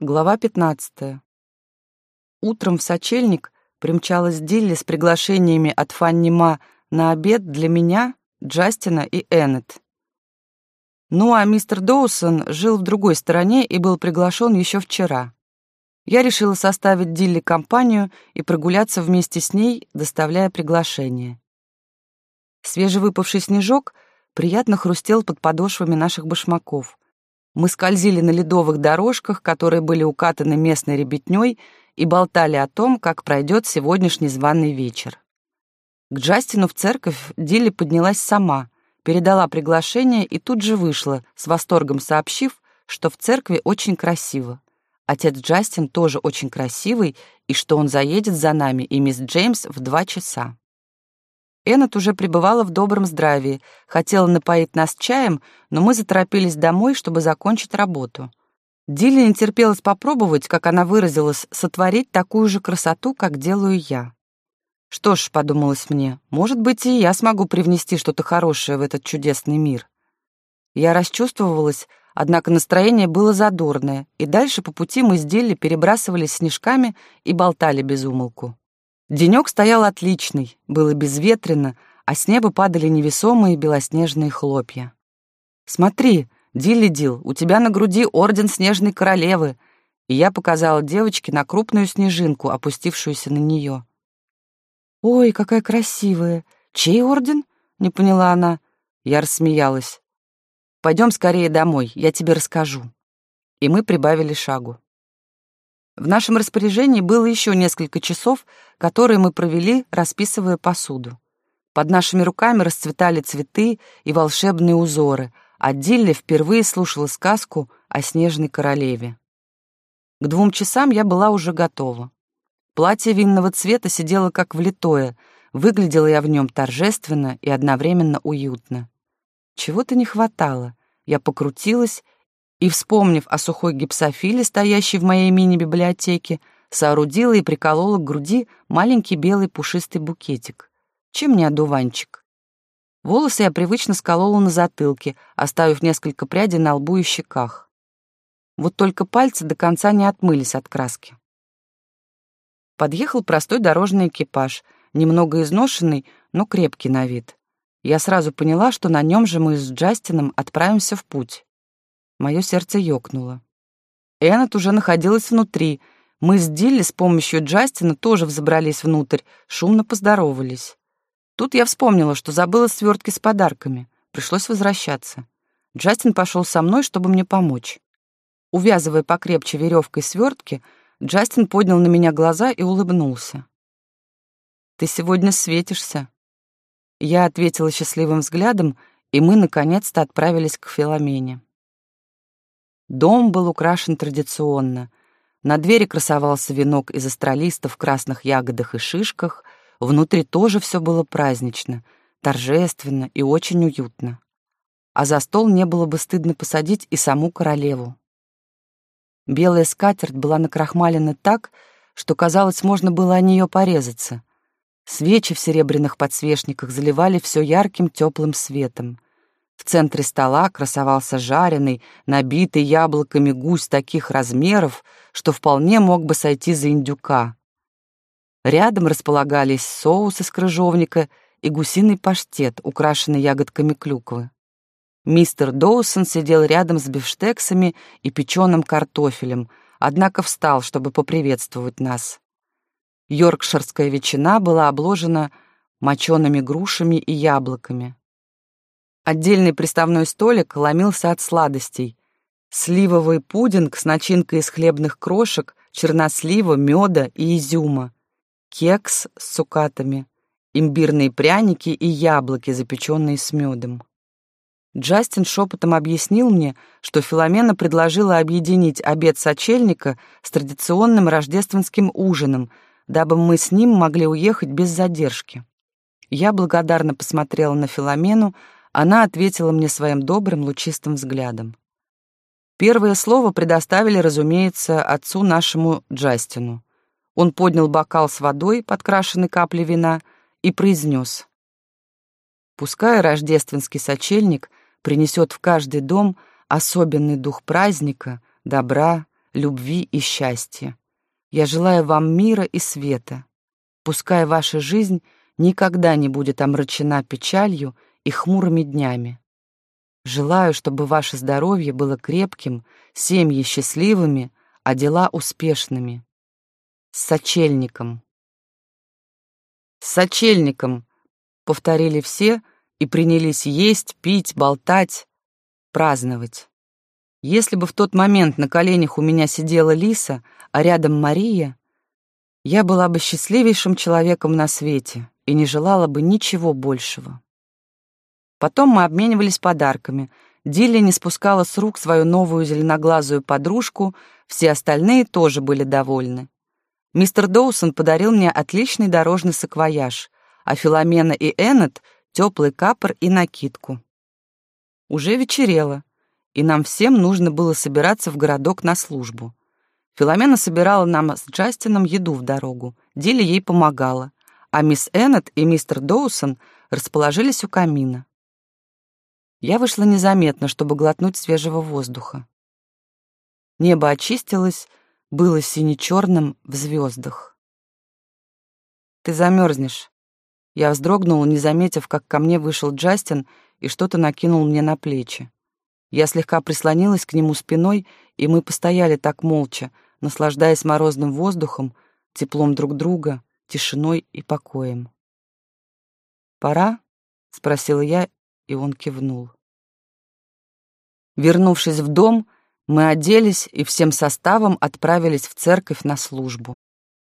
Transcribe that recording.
Глава 15. Утром в сочельник примчалась Дилли с приглашениями от Фанни Ма на обед для меня, Джастина и Эннет. Ну а мистер Доусон жил в другой стороне и был приглашен еще вчера. Я решила составить Дилли компанию и прогуляться вместе с ней, доставляя приглашение. Свежевыпавший снежок приятно хрустел под подошвами наших башмаков — мы скользили на ледовых дорожках, которые были укатаны местной ребятней, и болтали о том, как пройдет сегодняшний званый вечер. К Джастину в церковь Дилли поднялась сама, передала приглашение и тут же вышла, с восторгом сообщив, что в церкви очень красиво. Отец Джастин тоже очень красивый, и что он заедет за нами и мисс Джеймс в два часа. Эннет уже пребывала в добром здравии, хотела напоить нас чаем, но мы заторопились домой, чтобы закончить работу. Дилли не терпелось попробовать, как она выразилась, сотворить такую же красоту, как делаю я. Что ж, подумалось мне, может быть, и я смогу привнести что-то хорошее в этот чудесный мир. Я расчувствовалась, однако настроение было задорное, и дальше по пути мы с Дилли перебрасывались снежками и болтали без умолку. Денек стоял отличный, было безветренно, а с неба падали невесомые белоснежные хлопья. «Смотри, Дилли Дил, у тебя на груди орден Снежной Королевы», и я показала девочке на крупную снежинку, опустившуюся на нее. «Ой, какая красивая! Чей орден?» — не поняла она. Я рассмеялась. «Пойдем скорее домой, я тебе расскажу». И мы прибавили шагу. В нашем распоряжении было еще несколько часов, которые мы провели, расписывая посуду. Под нашими руками расцветали цветы и волшебные узоры, а Дилли впервые слушала сказку о снежной королеве. К двум часам я была уже готова. Платье винного цвета сидело как влитое, выглядела я в нем торжественно и одновременно уютно. Чего-то не хватало. Я покрутилась и, вспомнив о сухой гипсофиле, стоящей в моей мини-библиотеке, соорудила и приколола к груди маленький белый пушистый букетик. Чем не одуванчик? Волосы я привычно сколола на затылке, оставив несколько прядей на лбу и щеках. Вот только пальцы до конца не отмылись от краски. Подъехал простой дорожный экипаж, немного изношенный, но крепкий на вид. Я сразу поняла, что на нем же мы с Джастином отправимся в путь. Мое сердце ёкнуло. Эннет уже находилась внутри. Мы с Дилли с помощью Джастина тоже взобрались внутрь, шумно поздоровались. Тут я вспомнила, что забыла свертки с подарками. Пришлось возвращаться. Джастин пошел со мной, чтобы мне помочь. Увязывая покрепче веревкой свертки, Джастин поднял на меня глаза и улыбнулся. «Ты сегодня светишься». Я ответила счастливым взглядом, и мы наконец-то отправились к Филомене. Дом был украшен традиционно. На двери красовался венок из астролистов в красных ягодах и шишках. Внутри тоже все было празднично, торжественно и очень уютно. А за стол не было бы стыдно посадить и саму королеву. Белая скатерть была накрахмалена так, что, казалось, можно было о нее порезаться. Свечи в серебряных подсвечниках заливали все ярким теплым светом. В центре стола красовался жареный, набитый яблоками гусь таких размеров, что вполне мог бы сойти за индюка. Рядом располагались соус из крыжовника и гусиный паштет, украшенный ягодками клюквы. Мистер Доусон сидел рядом с бифштексами и печеным картофелем, однако встал, чтобы поприветствовать нас. Йоркширская ветчина была обложена мочеными грушами и яблоками. Отдельный приставной столик ломился от сладостей. Сливовый пудинг с начинкой из хлебных крошек, чернослива, меда и изюма. Кекс с цукатами. Имбирные пряники и яблоки, запеченные с медом. Джастин шепотом объяснил мне, что Филомена предложила объединить обед сочельника с традиционным рождественским ужином, дабы мы с ним могли уехать без задержки. Я благодарно посмотрела на Филомену, она ответила мне своим добрым, лучистым взглядом. Первое слово предоставили, разумеется, отцу нашему Джастину. Он поднял бокал с водой, подкрашенной каплей вина, и произнес. «Пускай рождественский сочельник принесет в каждый дом особенный дух праздника, добра, любви и счастья. Я желаю вам мира и света. Пускай ваша жизнь никогда не будет омрачена печалью и хмурыми днями. Желаю, чтобы ваше здоровье было крепким, семьи счастливыми, а дела успешными. С сочельником. С сочельником, повторили все и принялись есть, пить, болтать, праздновать. Если бы в тот момент на коленях у меня сидела Лиса, а рядом Мария, я была бы счастливейшим человеком на свете и не желала бы ничего большего. Потом мы обменивались подарками. Дилли не спускала с рук свою новую зеленоглазую подружку, все остальные тоже были довольны. Мистер Доусон подарил мне отличный дорожный саквояж, а Филомена и Эннет — теплый капор и накидку. Уже вечерело, и нам всем нужно было собираться в городок на службу. Филомена собирала нам с Джастином еду в дорогу, Дилли ей помогала, а мисс Эннет и мистер Доусон расположились у камина. Я вышла незаметно, чтобы глотнуть свежего воздуха. Небо очистилось, было сине-черным в звездах. «Ты замерзнешь». Я вздрогнула, не заметив, как ко мне вышел Джастин и что-то накинул мне на плечи. Я слегка прислонилась к нему спиной, и мы постояли так молча, наслаждаясь морозным воздухом, теплом друг друга, тишиной и покоем. «Пора?» — спросила я, и он кивнул. Вернувшись в дом, мы оделись и всем составом отправились в церковь на службу.